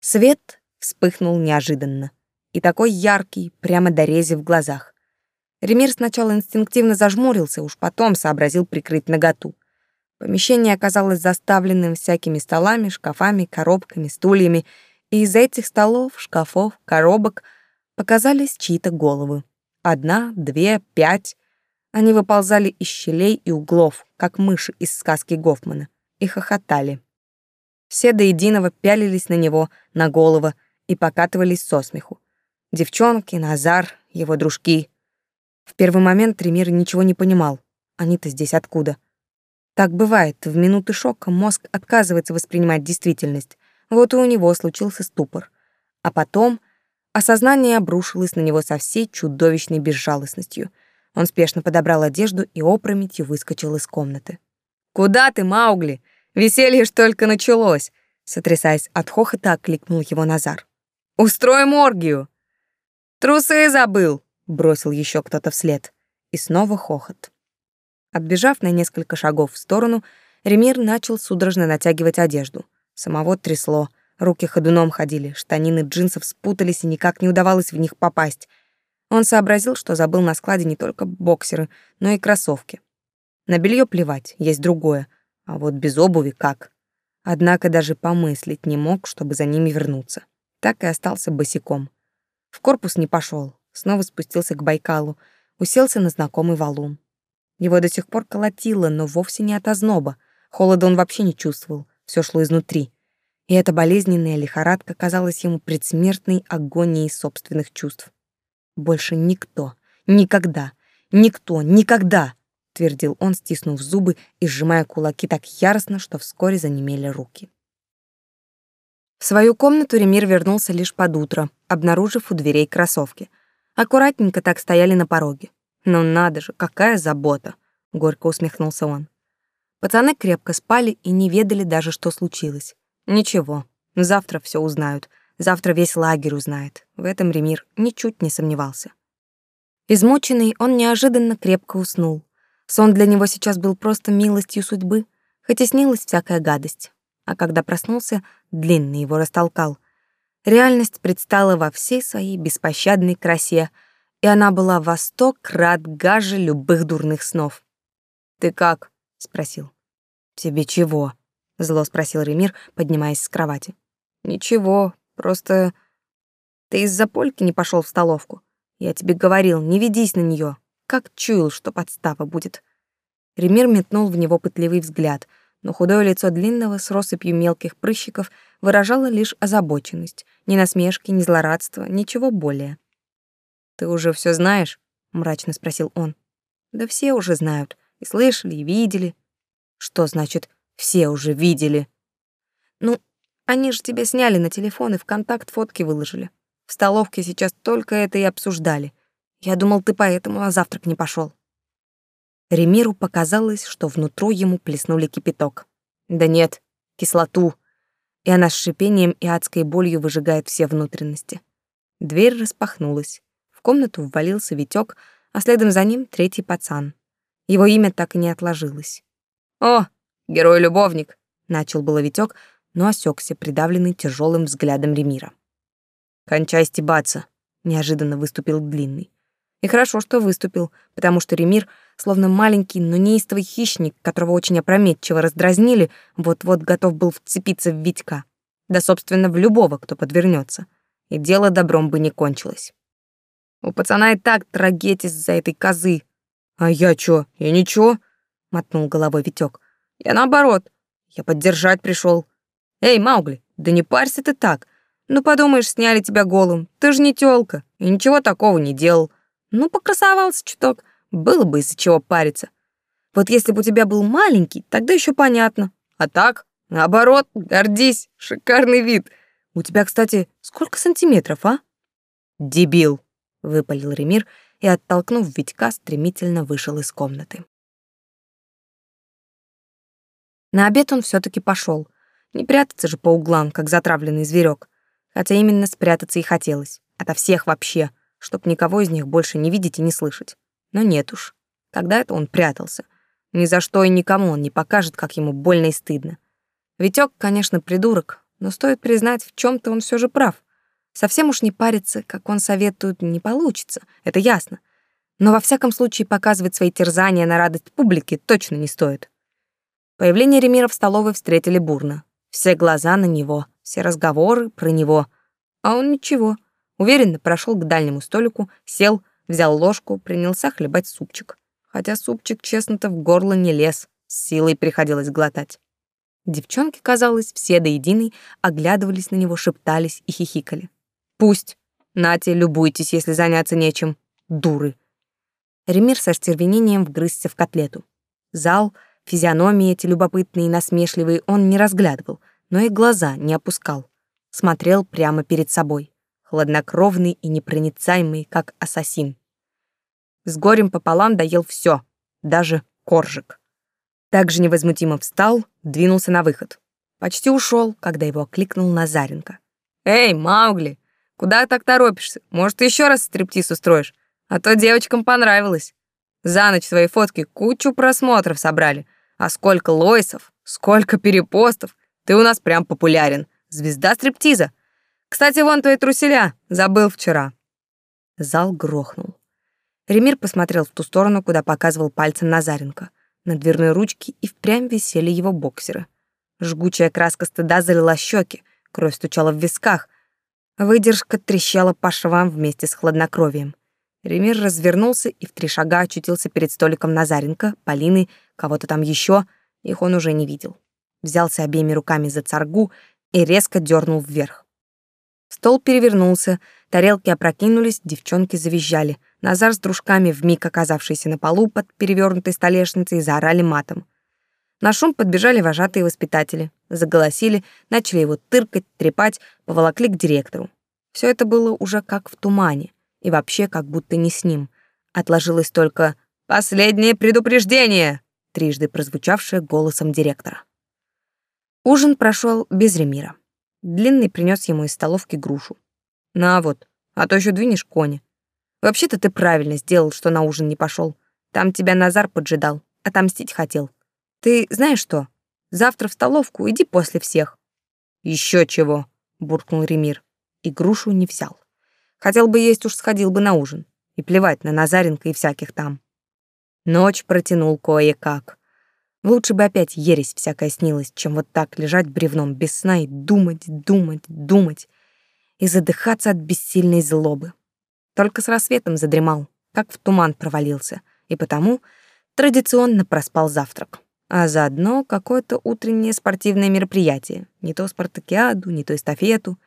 Свет вспыхнул неожиданно и такой яркий, прямо дорези в глазах. Ремир сначала инстинктивно зажмурился, уж потом сообразил прикрыть наготу. Помещение оказалось заставленным всякими столами, шкафами, коробками, стульями, и из этих столов, шкафов, коробок показались чьи-то головы. Одна, две, пять. Они выползали из щелей и углов, как мыши из сказки Гофмана, и хохотали. Все до единого пялились на него, на голову, и покатывались со смеху. Девчонки, Назар, его дружки. В первый момент Тремир ничего не понимал. Они-то здесь откуда? Так бывает, в минуты шока мозг отказывается воспринимать действительность. Вот и у него случился ступор. А потом осознание обрушилось на него со всей чудовищной безжалостностью. Он спешно подобрал одежду и опрометью выскочил из комнаты. «Куда ты, Маугли? Веселье ж только началось!» Сотрясаясь от хохота, окликнул его Назар. «Устроим оргию!» Трусы забыл!» — бросил еще кто-то вслед. И снова хохот. Отбежав на несколько шагов в сторону, Ремир начал судорожно натягивать одежду. Самого трясло, руки ходуном ходили, штанины джинсов спутались и никак не удавалось в них попасть. Он сообразил, что забыл на складе не только боксеры, но и кроссовки. На белье плевать, есть другое, а вот без обуви как. Однако даже помыслить не мог, чтобы за ними вернуться. Так и остался босиком — в корпус не пошел, снова спустился к Байкалу, уселся на знакомый валун. Его до сих пор колотило, но вовсе не от озноба. Холода он вообще не чувствовал, все шло изнутри. И эта болезненная лихорадка казалась ему предсмертной агонией собственных чувств. «Больше никто, никогда, никто, никогда!» — твердил он, стиснув зубы и сжимая кулаки так яростно, что вскоре занемели руки. В свою комнату Ремир вернулся лишь под утро — обнаружив у дверей кроссовки. Аккуратненько так стояли на пороге. «Ну надо же, какая забота!» — горько усмехнулся он. Пацаны крепко спали и не ведали даже, что случилось. «Ничего, завтра все узнают. Завтра весь лагерь узнает». В этом Ремир ничуть не сомневался. Измученный, он неожиданно крепко уснул. Сон для него сейчас был просто милостью судьбы, хоть и снилась всякая гадость. А когда проснулся, длинный его растолкал. Реальность предстала во всей своей беспощадной красе, и она была во сто крат гаже любых дурных снов. «Ты как?» — спросил. «Тебе чего?» — зло спросил Ремир, поднимаясь с кровати. «Ничего, просто ты из-за польки не пошел в столовку. Я тебе говорил, не ведись на нее. Как чуял, что подстава будет». Ремир метнул в него пытливый взгляд — но худое лицо длинного с россыпью мелких прыщиков выражало лишь озабоченность, ни насмешки, ни злорадства, ничего более. «Ты уже все знаешь?» — мрачно спросил он. «Да все уже знают. И слышали, и видели». «Что значит «все уже видели»?» «Ну, они же тебе сняли на телефон и в контакт фотки выложили. В столовке сейчас только это и обсуждали. Я думал, ты поэтому на завтрак не пошел. Ремиру показалось, что внутрь ему плеснули кипяток. Да нет, кислоту. И она с шипением и адской болью выжигает все внутренности. Дверь распахнулась. В комнату ввалился Витёк, а следом за ним третий пацан. Его имя так и не отложилось. «О, герой-любовник!» — начал было Витёк, но осекся, придавленный тяжелым взглядом Ремира. «Кончай стебаться!» — неожиданно выступил Длинный. И хорошо, что выступил, потому что Ремир — словно маленький, но неистовый хищник, которого очень опрометчиво раздразнили, вот-вот готов был вцепиться в Витька. Да, собственно, в любого, кто подвернется. И дело добром бы не кончилось. У пацана и так трагедия из-за этой козы. «А я чё? Я ничего?» — мотнул головой Витёк. «Я наоборот. Я поддержать пришел. Эй, Маугли, да не парься ты так. Ну, подумаешь, сняли тебя голым. Ты же не тёлка. И ничего такого не делал. Ну, покрасовался чуток. Было бы из-за чего париться. Вот если бы у тебя был маленький, тогда еще понятно. А так, наоборот, гордись, шикарный вид. У тебя, кстати, сколько сантиметров, а? Дебил, выпалил Ремир и, оттолкнув Витька, стремительно вышел из комнаты. На обед он все таки пошел. Не прятаться же по углам, как затравленный зверек. Хотя именно спрятаться и хотелось. Ото всех вообще, чтоб никого из них больше не видеть и не слышать. Но нет уж. Когда это он прятался? Ни за что и никому он не покажет, как ему больно и стыдно. Витёк, конечно, придурок, но стоит признать, в чем то он все же прав. Совсем уж не париться, как он советует, не получится, это ясно. Но во всяком случае показывать свои терзания на радость публике точно не стоит. Появление Ремира в столовой встретили бурно. Все глаза на него, все разговоры про него. А он ничего. Уверенно прошел к дальнему столику, сел, взял ложку, принялся хлебать супчик. Хотя супчик, честно-то, в горло не лез, с силой приходилось глотать. Девчонки, казалось, все до единой оглядывались на него, шептались и хихикали. «Пусть! Нате, любуйтесь, если заняться нечем! Дуры!» Ремир со стервенением вгрызся в котлету. Зал, физиономии эти любопытные и насмешливые он не разглядывал, но и глаза не опускал. Смотрел прямо перед собой хладнокровный и непроницаемый, как ассасин. С горем пополам доел все, даже коржик. Также невозмутимо встал, двинулся на выход. Почти ушел, когда его окликнул Назаренко. «Эй, Маугли, куда так торопишься? Может, еще раз стриптиз устроишь? А то девочкам понравилось. За ночь свои фотки кучу просмотров собрали. А сколько лойсов, сколько перепостов. Ты у нас прям популярен. Звезда стриптиза. Кстати, вон твои труселя. Забыл вчера». Зал грохнул. Ремир посмотрел в ту сторону, куда показывал пальцем Назаренко. На дверной ручке и впрямь висели его боксеры. Жгучая краска стыда залила щеки, кровь стучала в висках. Выдержка трещала по швам вместе с хладнокровием. Ремир развернулся и в три шага очутился перед столиком Назаренко, Полины, кого-то там еще. Их он уже не видел. Взялся обеими руками за царгу и резко дернул вверх. Стол перевернулся, тарелки опрокинулись, девчонки завизжали. Назар с дружками, вмиг оказавшиеся на полу под перевернутой столешницей, заорали матом. На шум подбежали вожатые воспитатели. Заголосили, начали его тыркать, трепать, поволокли к директору. Все это было уже как в тумане. И вообще как будто не с ним. Отложилось только «Последнее предупреждение!» трижды прозвучавшее голосом директора. Ужин прошел без Ремира. Длинный принес ему из столовки грушу. «На вот, а то еще двинешь коня. Вообще-то ты правильно сделал, что на ужин не пошел. Там тебя Назар поджидал, отомстить хотел. Ты знаешь что? Завтра в столовку иди после всех». «Еще чего!» — буркнул Ремир. И грушу не взял. Хотел бы есть, уж сходил бы на ужин. И плевать на Назаренко и всяких там. Ночь протянул кое-как. Лучше бы опять ересь всякая снилась, чем вот так лежать бревном без сна и думать, думать, думать и задыхаться от бессильной злобы. Только с рассветом задремал, как в туман провалился, и потому традиционно проспал завтрак. А заодно какое-то утреннее спортивное мероприятие, не то спартакиаду, не то эстафету.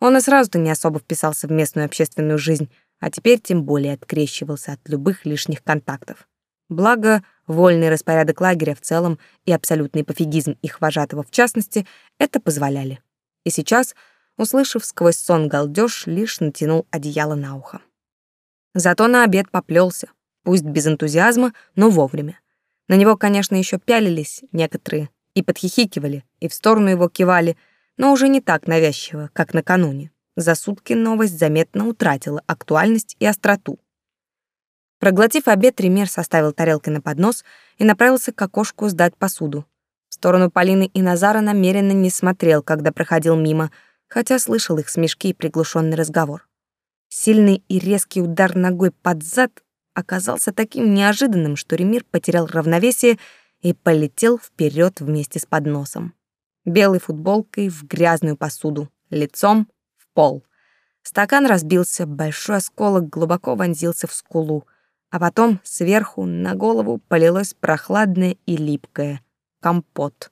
Он и сразу-то не особо вписался в местную общественную жизнь, а теперь тем более открещивался от любых лишних контактов. Благо, Вольный распорядок лагеря в целом и абсолютный пофигизм их вожатого в частности это позволяли. И сейчас, услышав сквозь сон галдёж, лишь натянул одеяло на ухо. Зато на обед поплелся, пусть без энтузиазма, но вовремя. На него, конечно, еще пялились некоторые и подхихикивали, и в сторону его кивали, но уже не так навязчиво, как накануне. За сутки новость заметно утратила актуальность и остроту. Проглотив обед, ремир составил тарелки на поднос и направился к окошку сдать посуду. В сторону Полины и Назара намеренно не смотрел, когда проходил мимо, хотя слышал их смешки и приглушенный разговор. Сильный и резкий удар ногой под зад оказался таким неожиданным, что Ремир потерял равновесие и полетел вперед вместе с подносом. Белой футболкой в грязную посуду, лицом в пол. Стакан разбился, большой осколок глубоко вонзился в скулу — а потом сверху на голову полилось прохладное и липкое. Компот.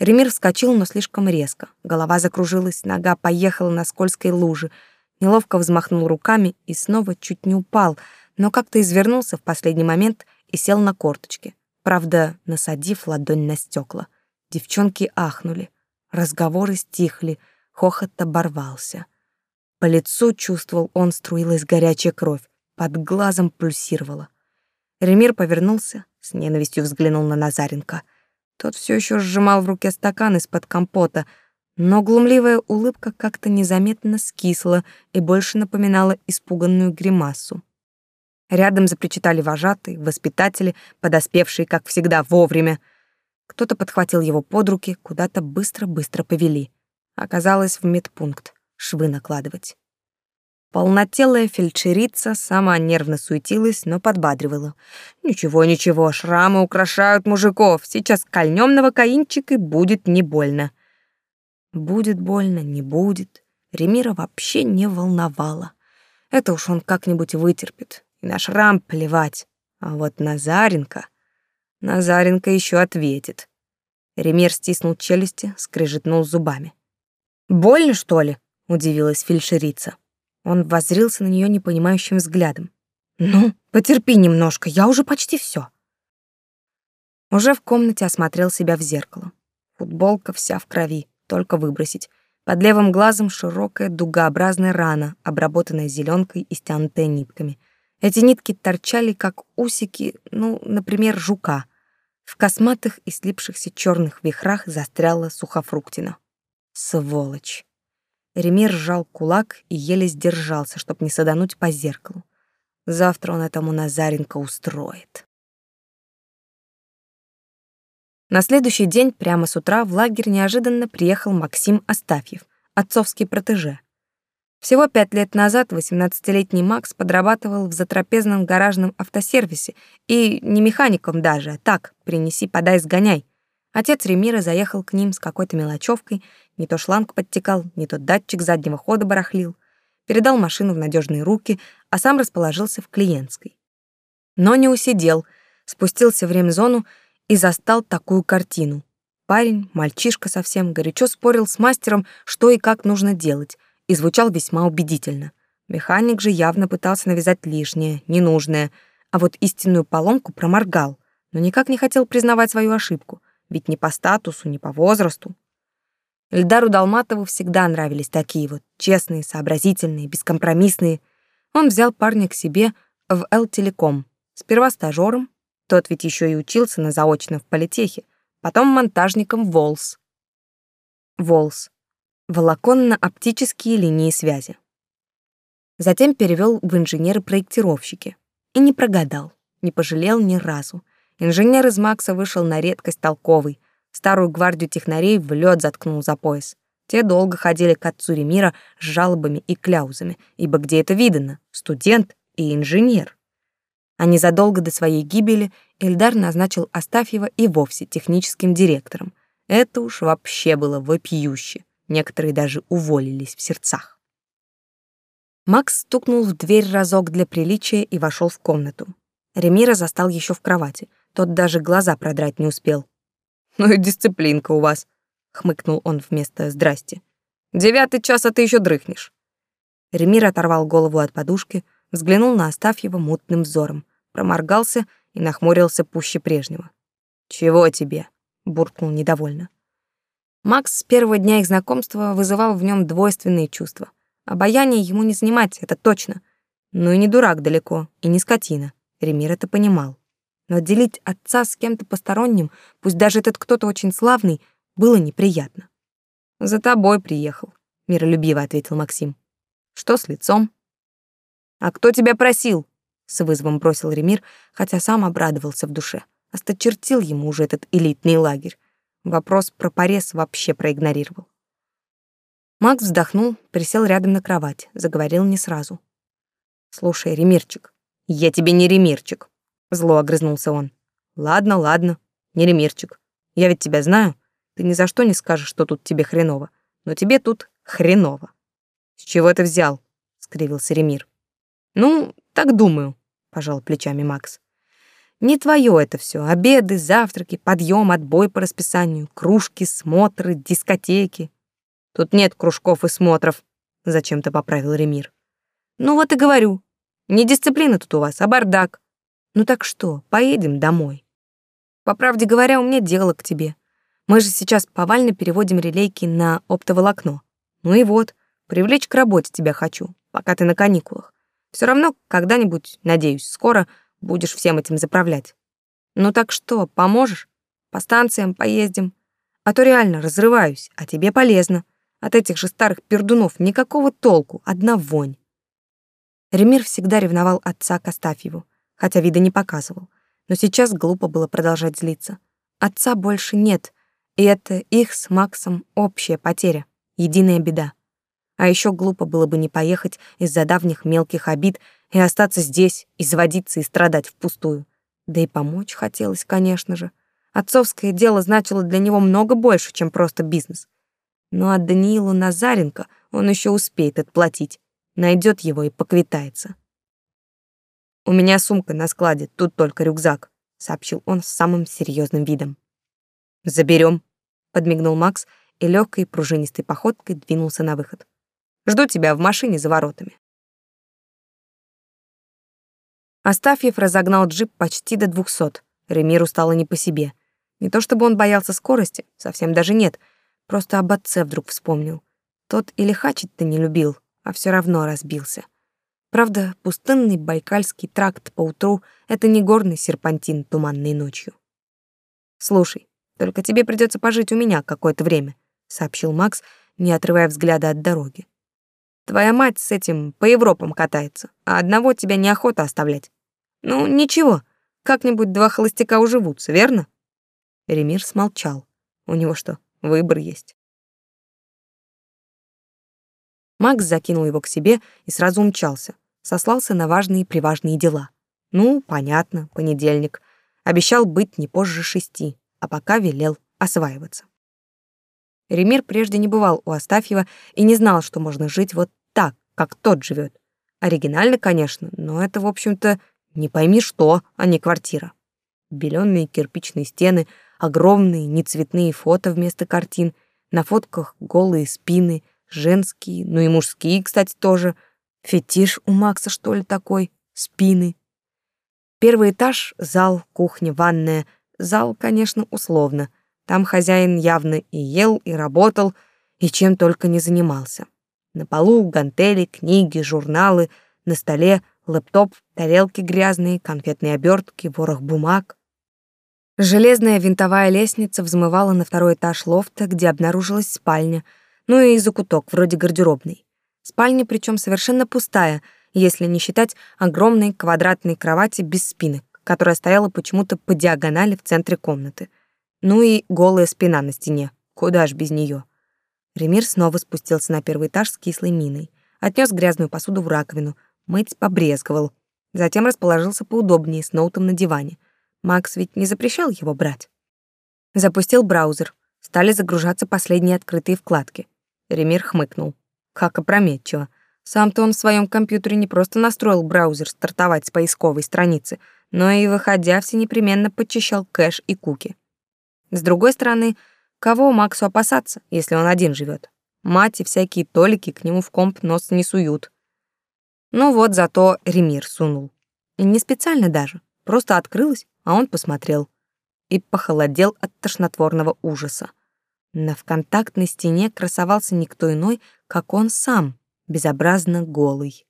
Ремир вскочил, но слишком резко. Голова закружилась, нога поехала на скользкой луже. Неловко взмахнул руками и снова чуть не упал, но как-то извернулся в последний момент и сел на корточки. Правда, насадив ладонь на стекла. Девчонки ахнули. Разговоры стихли, хохот оборвался. По лицу чувствовал он струилась горячая кровь под глазом пульсировало. Ремир повернулся, с ненавистью взглянул на Назаренко. Тот все еще сжимал в руке стакан из-под компота, но глумливая улыбка как-то незаметно скисла и больше напоминала испуганную гримасу. Рядом запричитали вожатые, воспитатели, подоспевшие, как всегда, вовремя. Кто-то подхватил его под руки, куда-то быстро-быстро повели. Оказалось, в медпункт швы накладывать. Полнотелая фельдшерица сама нервно суетилась, но подбадривала. «Ничего, ничего, шрамы украшают мужиков. Сейчас кольнем на вокаинчик и будет не больно». Будет больно, не будет. Ремира вообще не волновала. Это уж он как-нибудь вытерпит. И на шрам плевать. А вот Назаренко... Назаренко еще ответит. Ремир стиснул челюсти, скрежетнул зубами. «Больно, что ли?» — удивилась фельдшерица. Он воззрился на нее непонимающим взглядом. «Ну, потерпи немножко, я уже почти все. Уже в комнате осмотрел себя в зеркало. Футболка вся в крови, только выбросить. Под левым глазом широкая дугообразная рана, обработанная зеленкой и стянутая нитками. Эти нитки торчали, как усики, ну, например, жука. В косматых и слипшихся черных вихрах застряла сухофруктина. Сволочь. Ремир сжал кулак и еле сдержался, чтобы не содануть по зеркалу. Завтра он этому Назаренко устроит. На следующий день прямо с утра в лагерь неожиданно приехал Максим Астафьев, отцовский протеже. Всего пять лет назад 18-летний Макс подрабатывал в затрапезном гаражном автосервисе и не механиком даже, а так, принеси, подай, сгоняй. Отец Ремира заехал к ним с какой-то мелочевкой не то шланг подтекал, не то датчик заднего хода барахлил. Передал машину в надежные руки, а сам расположился в клиентской. Но не усидел, спустился в ремзону и застал такую картину. Парень, мальчишка совсем, горячо спорил с мастером, что и как нужно делать, и звучал весьма убедительно. Механик же явно пытался навязать лишнее, ненужное, а вот истинную поломку проморгал, но никак не хотел признавать свою ошибку, ведь не по статусу, не по возрасту. Эльдару Далматову всегда нравились такие вот честные, сообразительные, бескомпромиссные. Он взял парня к себе в Л-телеком. Сперва стажером, тот ведь еще и учился на заочном в политехе, потом монтажником Волс. Волс. Волоконно-оптические линии связи. Затем перевел в инженеры-проектировщики. И не прогадал, не пожалел ни разу. Инженер из Макса вышел на редкость толковый, Старую гвардию технарей в лед заткнул за пояс. Те долго ходили к отцу Ремира с жалобами и кляузами, ибо где это видано? Студент и инженер. А незадолго до своей гибели Эльдар назначил Астафьева и вовсе техническим директором. Это уж вообще было вопиюще. Некоторые даже уволились в сердцах. Макс стукнул в дверь разок для приличия и вошел в комнату. Ремира застал еще в кровати. Тот даже глаза продрать не успел. «Ну и дисциплинка у вас», — хмыкнул он вместо «здрасте». «Девятый час, а ты еще дрыхнешь». Ремир оторвал голову от подушки, взглянул на Астафьева мутным взором, проморгался и нахмурился пуще прежнего. «Чего тебе?» — буркнул недовольно. Макс с первого дня их знакомства вызывал в нем двойственные чувства. Обаяние ему не снимать, это точно. Ну и не дурак далеко, и не скотина. Ремир это понимал но делить отца с кем-то посторонним, пусть даже этот кто-то очень славный, было неприятно. «За тобой приехал», — миролюбиво ответил Максим. «Что с лицом?» «А кто тебя просил?» — с вызовом бросил Ремир, хотя сам обрадовался в душе. Осточертил ему уже этот элитный лагерь. Вопрос про порез вообще проигнорировал. Макс вздохнул, присел рядом на кровать, заговорил не сразу. «Слушай, Ремирчик, я тебе не Ремирчик. Зло огрызнулся он. «Ладно, ладно, не ремирчик. Я ведь тебя знаю. Ты ни за что не скажешь, что тут тебе хреново. Но тебе тут хреново». «С чего ты взял?» — скривился Ремир. «Ну, так думаю», — пожал плечами Макс. «Не твое это все. Обеды, завтраки, подъем, отбой по расписанию, кружки, смотры, дискотеки». «Тут нет кружков и смотров», — зачем-то поправил Ремир. «Ну вот и говорю. Не дисциплина тут у вас, а бардак. Ну так что, поедем домой. По правде говоря, у меня дело к тебе. Мы же сейчас повально переводим релейки на оптоволокно. Ну и вот, привлечь к работе тебя хочу, пока ты на каникулах. Все равно когда-нибудь, надеюсь, скоро будешь всем этим заправлять. Ну так что, поможешь? По станциям поездим. А то реально разрываюсь, а тебе полезно. От этих же старых пердунов никакого толку, одна вонь. Ремир всегда ревновал отца к Астафьеву хотя вида не показывал. Но сейчас глупо было продолжать злиться. Отца больше нет, и это их с Максом общая потеря, единая беда. А еще глупо было бы не поехать из-за давних мелких обид и остаться здесь, изводиться и страдать впустую. Да и помочь хотелось, конечно же. Отцовское дело значило для него много больше, чем просто бизнес. Ну а Но от Даниила Назаренко он еще успеет отплатить, найдет его и поквитается. «У меня сумка на складе, тут только рюкзак», — сообщил он с самым серьезным видом. «Заберем», — подмигнул Макс и легкой пружинистой походкой двинулся на выход. «Жду тебя в машине за воротами». Астафьев разогнал джип почти до двухсот. Ремиру стало не по себе. Не то чтобы он боялся скорости, совсем даже нет, просто об отце вдруг вспомнил. Тот и лихачить-то не любил, а все равно разбился. Правда, пустынный Байкальский тракт по утру — это не горный серпантин туманной ночью. «Слушай, только тебе придется пожить у меня какое-то время», — сообщил Макс, не отрывая взгляда от дороги. «Твоя мать с этим по Европам катается, а одного тебя неохота оставлять. Ну, ничего, как-нибудь два холостяка уживутся, верно?» Ремир смолчал. У него что, выбор есть? Макс закинул его к себе и сразу умчался сослался на важные приважные дела. Ну, понятно, понедельник. Обещал быть не позже шести, а пока велел осваиваться. Ремир прежде не бывал у Астафьева и не знал, что можно жить вот так, как тот живет. Оригинально, конечно, но это, в общем-то, не пойми что, а не квартира. Белёные кирпичные стены, огромные нецветные фото вместо картин, на фотках голые спины, женские, ну и мужские, кстати, тоже — Фетиш у Макса, что ли, такой? Спины. Первый этаж — зал, кухня, ванная. Зал, конечно, условно. Там хозяин явно и ел, и работал, и чем только не занимался. На полу гантели, книги, журналы, на столе лэптоп, тарелки грязные, конфетные обертки, ворох бумаг. Железная винтовая лестница взмывала на второй этаж лофта, где обнаружилась спальня, ну и закуток, вроде гардеробной. Спальня причем совершенно пустая, если не считать огромной квадратной кровати без спинок, которая стояла почему-то по диагонали в центре комнаты. Ну и голая спина на стене, куда ж без нее. Ремир снова спустился на первый этаж с кислой миной, отнес грязную посуду в раковину, мыть побрезговал, затем расположился поудобнее с ноутом на диване. Макс ведь не запрещал его брать. Запустил браузер. Стали загружаться последние открытые вкладки. Ремир хмыкнул. Как опрометчиво. Сам-то он в своем компьютере не просто настроил браузер стартовать с поисковой страницы, но и, выходя, все непременно подчищал кэш и куки. С другой стороны, кого Максу опасаться, если он один живет? Мать и всякие толики к нему в комп нос не суют. Ну вот зато Ремир сунул. Не специально даже, просто открылась, а он посмотрел. И похолодел от тошнотворного ужаса. На вконтактной стене красовался никто иной, как он сам, безобразно голый.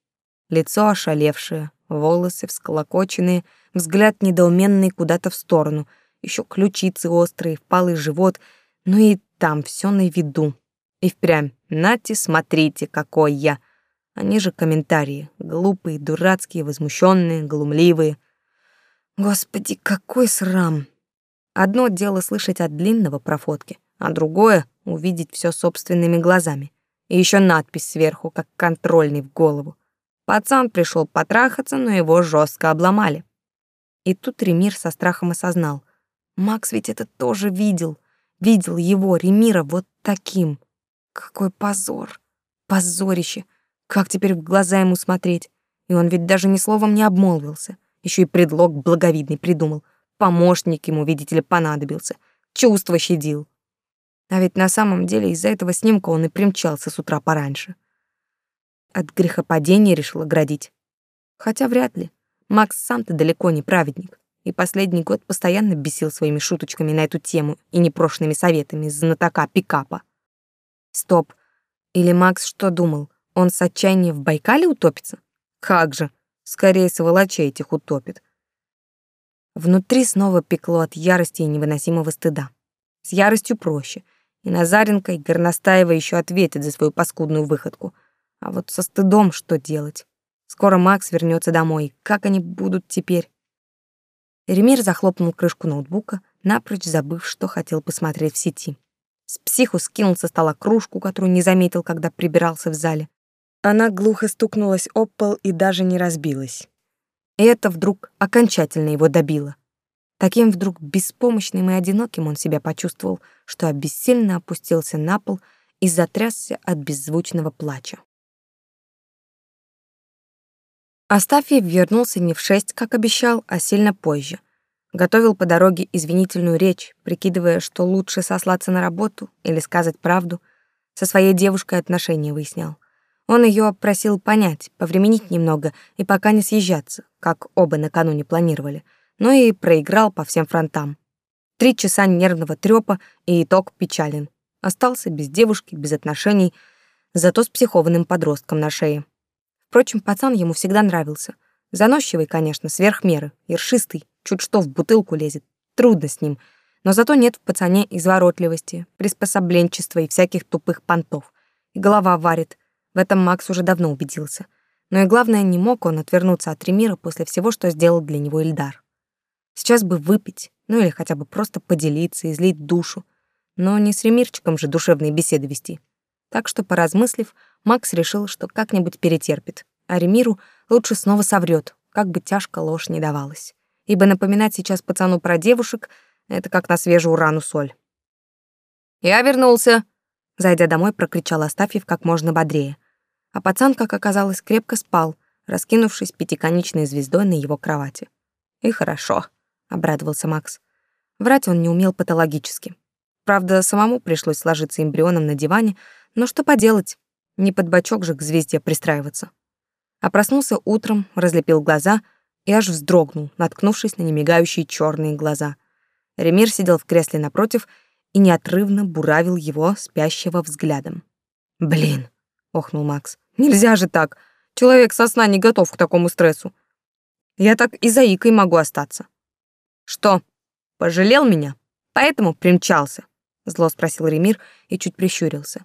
Лицо ошалевшее, волосы всколокоченные, взгляд недоуменный куда-то в сторону, еще ключицы острые, впалый живот, ну и там все на виду. И впрямь, нате, смотрите, какой я. Они же комментарии, глупые, дурацкие, возмущенные, глумливые. Господи, какой срам! Одно дело слышать от длинного про фотки, а другое — увидеть все собственными глазами. И еще надпись сверху, как контрольный в голову. Пацан пришел потрахаться, но его жестко обломали. И тут Ремир со страхом осознал. Макс ведь это тоже видел. Видел его, Ремира, вот таким. Какой позор. Позорище. Как теперь в глаза ему смотреть? И он ведь даже ни словом не обмолвился. Еще и предлог благовидный придумал. Помощник ему, видите ли, понадобился. Чувство щадил. А ведь на самом деле из-за этого снимка он и примчался с утра пораньше. От грехопадения решил оградить. Хотя вряд ли. Макс сам-то далеко не праведник. И последний год постоянно бесил своими шуточками на эту тему и непрошенными советами из знатока пикапа. Стоп. Или Макс что думал? Он с отчаяния в Байкале утопится? Как же. Скорее сволочей этих утопит. Внутри снова пекло от ярости и невыносимого стыда. С яростью проще — и Назаренко, и Горностаева еще ответит за свою паскудную выходку. А вот со стыдом что делать? Скоро Макс вернется домой. Как они будут теперь? Ремир захлопнул крышку ноутбука, напрочь забыв, что хотел посмотреть в сети. С психу скинул со стола кружку, которую не заметил, когда прибирался в зале. Она глухо стукнулась об пол и даже не разбилась. И это вдруг окончательно его добило. Таким вдруг беспомощным и одиноким он себя почувствовал — что обессильно опустился на пол и затрясся от беззвучного плача. Астафьев вернулся не в шесть, как обещал, а сильно позже. Готовил по дороге извинительную речь, прикидывая, что лучше сослаться на работу или сказать правду. Со своей девушкой отношения выяснял. Он ее просил понять, повременить немного и пока не съезжаться, как оба накануне планировали, но и проиграл по всем фронтам. Три часа нервного трёпа и итог печален. Остался без девушки, без отношений, зато с психованным подростком на шее. Впрочем, пацан ему всегда нравился. Заносчивый, конечно, сверх меры, ершистый, чуть что в бутылку лезет. Трудно с ним. Но зато нет в пацане изворотливости, приспособленчества и всяких тупых понтов. И голова варит. В этом Макс уже давно убедился. Но и главное, не мог он отвернуться от Ремира после всего, что сделал для него Ильдар. Сейчас бы выпить, ну или хотя бы просто поделиться, излить душу. Но не с Ремирчиком же душевные беседы вести. Так что, поразмыслив, Макс решил, что как-нибудь перетерпит. А Ремиру лучше снова соврет, как бы тяжко ложь не давалась. Ибо напоминать сейчас пацану про девушек — это как на свежую рану соль. «Я вернулся!» Зайдя домой, прокричал Астафьев как можно бодрее. А пацан, как оказалось, крепко спал, раскинувшись пятиконечной звездой на его кровати. И хорошо. — обрадовался Макс. Врать он не умел патологически. Правда, самому пришлось сложиться эмбрионом на диване, но что поделать, не под бочок же к звезде пристраиваться. А проснулся утром, разлепил глаза и аж вздрогнул, наткнувшись на немигающие черные глаза. Ремир сидел в кресле напротив и неотрывно буравил его спящего взглядом. «Блин!» — охнул Макс. «Нельзя же так! Человек со сна не готов к такому стрессу. Я так и заикой могу остаться». «Что, пожалел меня? Поэтому примчался?» — зло спросил Ремир и чуть прищурился.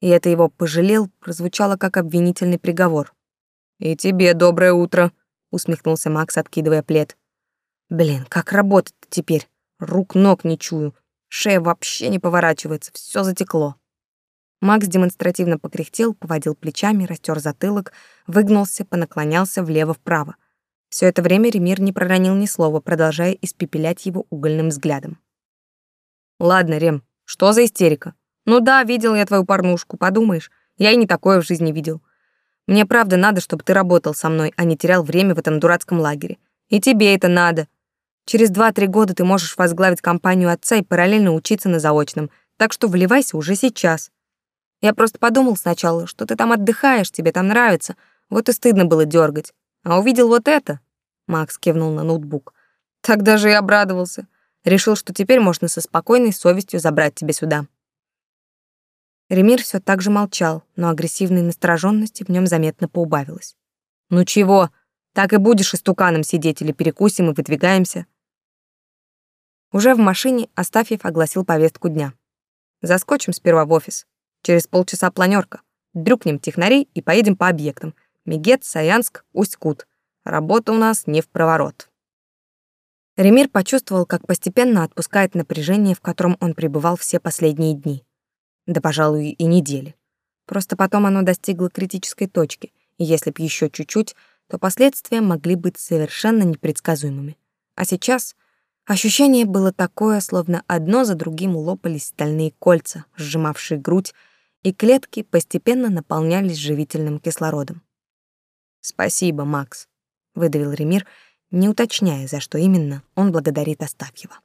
И это его «пожалел» прозвучало как обвинительный приговор. «И тебе доброе утро», — усмехнулся Макс, откидывая плед. «Блин, как работать теперь? Рук-ног не чую. Шея вообще не поворачивается, все затекло». Макс демонстративно покряхтел, поводил плечами, растер затылок, выгнулся, понаклонялся влево-вправо — все это время Ремир не проронил ни слова, продолжая испепелять его угольным взглядом. «Ладно, Рем, что за истерика? Ну да, видел я твою порнушку, подумаешь. Я и не такое в жизни видел. Мне правда надо, чтобы ты работал со мной, а не терял время в этом дурацком лагере. И тебе это надо. Через 2-3 года ты можешь возглавить компанию отца и параллельно учиться на заочном, так что вливайся уже сейчас. Я просто подумал сначала, что ты там отдыхаешь, тебе там нравится, вот и стыдно было дергать. «А увидел вот это?» Макс кивнул на ноутбук. «Тогда же и обрадовался. Решил, что теперь можно со спокойной совестью забрать тебя сюда». Ремир все так же молчал, но агрессивной настороженности в нем заметно поубавилось. «Ну чего? Так и будешь истуканом сидеть или перекусим и выдвигаемся?» Уже в машине Остафьев огласил повестку дня. «Заскочим сперва в офис. Через полчаса планерка. Дрюкнем технарей и поедем по объектам. Мегет, Саянск, Усть-Кут. Работа у нас не в проворот. Ремир почувствовал, как постепенно отпускает напряжение, в котором он пребывал все последние дни. Да, пожалуй, и недели. Просто потом оно достигло критической точки, и если б еще чуть-чуть, то последствия могли быть совершенно непредсказуемыми. А сейчас ощущение было такое, словно одно за другим лопались стальные кольца, сжимавшие грудь, и клетки постепенно наполнялись живительным кислородом. «Спасибо, Макс», — выдавил Ремир, не уточняя, за что именно он благодарит Остапьева.